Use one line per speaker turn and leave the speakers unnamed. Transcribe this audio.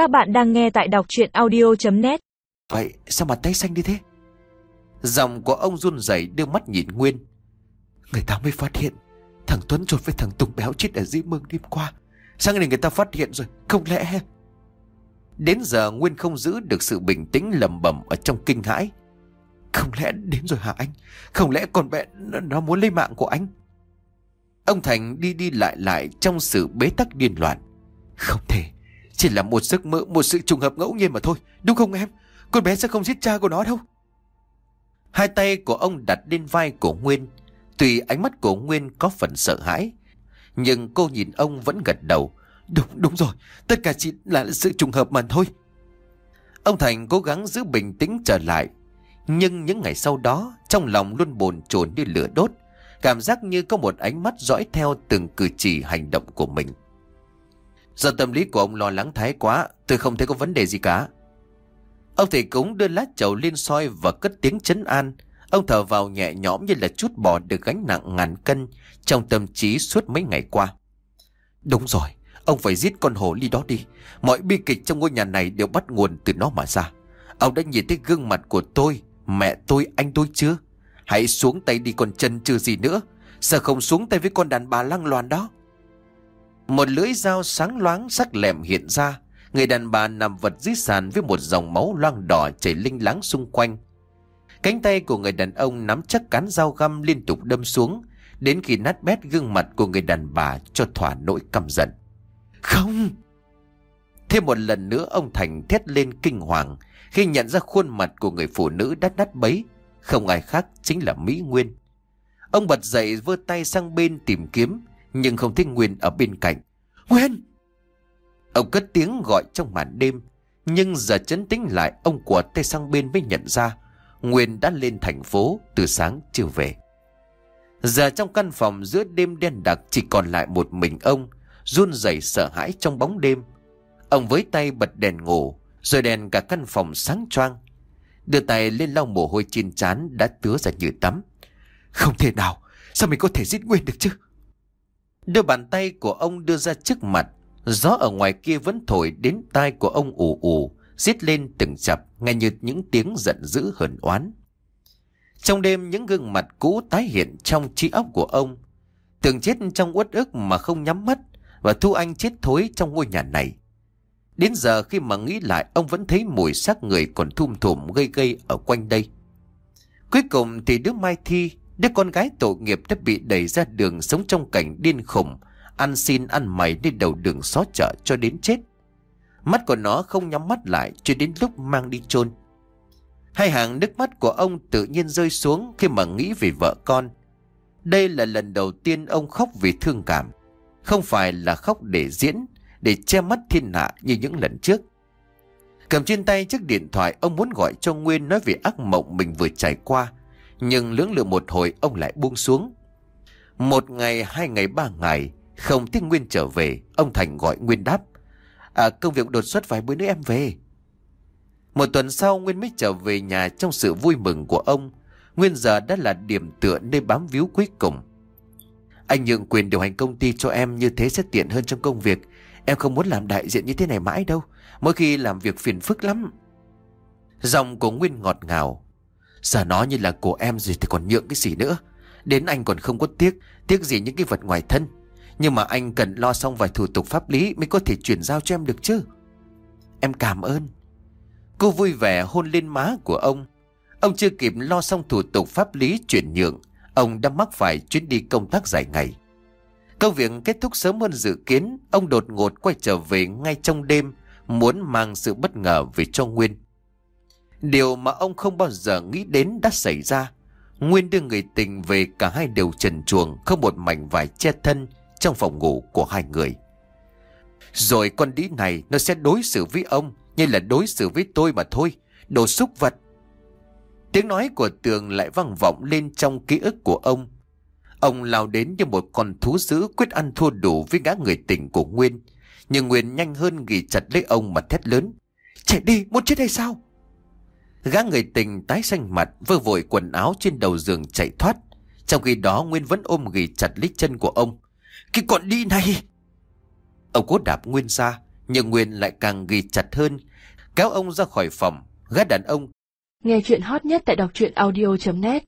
Các bạn đang nghe tại đọc chuyện audio.net
Vậy sao mặt tay xanh đi thế? Giọng của ông run rẩy đưa mắt nhìn Nguyên. Người ta mới phát hiện Thằng Tuấn trột với thằng Tùng béo chết ở dưới mương đêm qua. Sáng nay người ta phát hiện rồi? Không lẽ? Đến giờ Nguyên không giữ được sự bình tĩnh lầm bẩm ở trong kinh hãi. Không lẽ đến rồi hả anh? Không lẽ con bé nó, nó muốn lấy mạng của anh? Ông Thành đi đi lại lại trong sự bế tắc điên loạn. Không thể. Chỉ là một giấc mơ, Một sự trùng hợp ngẫu nhiên mà thôi, Đúng không em? Con bé sẽ không giết cha của nó đâu. Hai tay của ông đặt lên vai của Nguyên. Tuy ánh mắt của Nguyên có phần sợ hãi, Nhưng cô nhìn ông vẫn gật đầu. Đúng đúng rồi, Tất cả chỉ là sự trùng hợp mà thôi. Ông Thành cố gắng giữ bình tĩnh trở lại, Nhưng những ngày sau đó, Trong lòng luôn bồn chồn như lửa đốt. Cảm giác như có một ánh mắt dõi theo từng cử chỉ hành động của mình. Do tâm lý của ông lo lắng thái quá Tôi không thấy có vấn đề gì cả. Ông thầy cúng đưa lá chầu lên soi và cất tiếng chấn an. Ông thở vào nhẹ nhõm như là chút bỏ được gánh nặng ngàn cân Trong tâm trí suốt mấy ngày qua. Đúng rồi Ông phải giết con hồ ly đó đi. Mọi bi kịch trong ngôi nhà này đều bắt nguồn từ nó mà ra. Ông đã nhìn thấy gương mặt của tôi Mẹ tôi, anh tôi chưa? Hãy xuống tay đi con chân chưa gì nữa. Sao không xuống tay với con đàn bà lăng loàn đó? Một lưỡi dao sáng loáng sắc lẹm hiện ra. Người đàn bà nằm vật dưới sàn với một dòng máu loang đỏ chảy linh láng xung quanh. Cánh tay của người đàn ông nắm chắc cán dao găm liên tục đâm xuống, Đến khi nát bét gương mặt của người đàn bà cho thỏa nỗi căm giận. Không! Thêm một lần nữa, ông Thành thét lên kinh hoàng Khi nhận ra khuôn mặt của người phụ nữ đắt đắt bấy. Không ai khác chính là Mỹ Nguyên. Ông bật dậy, vơ tay sang bên tìm kiếm. Nhưng không thấy Nguyên ở bên cạnh. Nguyên! Ông cất tiếng gọi trong màn đêm, Nhưng giờ chấn tĩnh lại, Ông của tay sang bên mới nhận ra Nguyên đã lên thành phố từ sáng chưa về. Giờ trong căn phòng giữa đêm đen đặc Chỉ còn lại một mình ông, Run rẩy sợ hãi trong bóng đêm. Ông với tay bật đèn ngủ, Rồi đèn cả căn phòng sáng choang. Đưa tay lên lau mồ hôi trên trán Đã tứa ra như tắm. Không thể nào, Sao mình có thể giết Nguyên được chứ? Đưa bàn tay của ông đưa ra trước mặt, Gió ở ngoài kia vẫn thổi đến tai của ông ù ù Giết lên từng chập, Nghe như những tiếng giận dữ hờn oán. Trong đêm những gương mặt cũ tái hiện trong trí óc của ông, tưởng chết trong uất ức mà không nhắm mắt Và Thu Anh chết thối trong ngôi nhà này. Đến giờ khi mà nghĩ lại, Ông vẫn thấy mùi xác người còn thum thủm gây gây ở quanh đây. Cuối cùng thì đứa Mai Thi Đứa con gái tội nghiệp đã bị đẩy ra đường Sống trong cảnh điên khủng Ăn xin ăn mày đi đầu đường xó chợ cho đến chết. Mắt của nó không nhắm mắt lại Cho đến lúc mang đi chôn. Hai hàng nước mắt của ông tự nhiên rơi xuống Khi mà nghĩ về vợ con. Đây là lần đầu tiên ông khóc vì thương cảm. Không phải là khóc để diễn, Để che mắt thiên hạ như những lần trước. Cầm trên tay chiếc điện thoại Ông muốn gọi cho Nguyên nói về ác mộng mình vừa trải qua. Nhưng lưỡng lự một hồi ông lại buông xuống. Một ngày, hai ngày, ba ngày Không thấy Nguyên trở về Ông Thành gọi Nguyên đáp. À công việc đột xuất vài bữa nữa em về. Một tuần sau Nguyên mới trở về nhà Trong sự vui mừng của ông. Nguyên giờ đã là điểm tựa nơi bám víu cuối cùng. Anh nhượng quyền điều hành công ty cho em Như thế sẽ tiện hơn trong công việc. Em không muốn làm đại diện như thế này mãi đâu. Mỗi khi làm việc phiền phức lắm. Dòng của Nguyên ngọt ngào. Giờ nó như là của em rồi thì còn nhượng cái gì nữa. Đến anh còn không có tiếc Tiếc gì những cái vật ngoài thân. Nhưng mà anh cần lo xong vài thủ tục pháp lý Mới có thể chuyển giao cho em được chứ. Em cảm ơn. Cô vui vẻ hôn lên má của ông. Ông chưa kịp lo xong thủ tục pháp lý chuyển nhượng, Ông đã mắc phải chuyến đi công tác dài ngày. Công việc kết thúc sớm hơn dự kiến, Ông đột ngột quay trở về ngay trong đêm, Muốn mang sự bất ngờ về cho Nguyên. Điều mà ông không bao giờ nghĩ đến đã xảy ra Nguyên đưa người tình về cả hai đều trần chuồng Không một mảnh vải che thân Trong phòng ngủ của hai người Rồi con đĩ này Nó sẽ đối xử với ông Như là đối xử với tôi mà thôi Đồ xúc vật Tiếng nói của tường lại vang vọng lên trong ký ức của ông Ông lao đến như một con thú dữ quyết ăn thua đủ với gã người tình của Nguyên. Nhưng Nguyên nhanh hơn ghi chặt lấy ông mà thét lớn. Chạy đi, muốn chết hay sao? Gã người tình tái xanh mặt, vơ vội quần áo trên đầu giường chạy thoát. Trong khi đó Nguyên vẫn ôm ghì chặt lấy chân của ông. Cái con đi này! Ông cố đạp Nguyên ra, Nhưng Nguyên lại càng ghì chặt hơn Kéo ông ra khỏi phòng Gã đàn ông
Nghe chuyện hot nhất tại đọc truyện audio.net